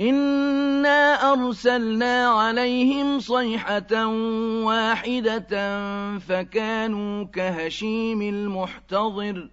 إِنَّا أَرْسَلْنَا عَلَيْهِمْ صَيْحَةً وَاحِدَةً فَكَانُوا كَهَشِيمِ المحتضر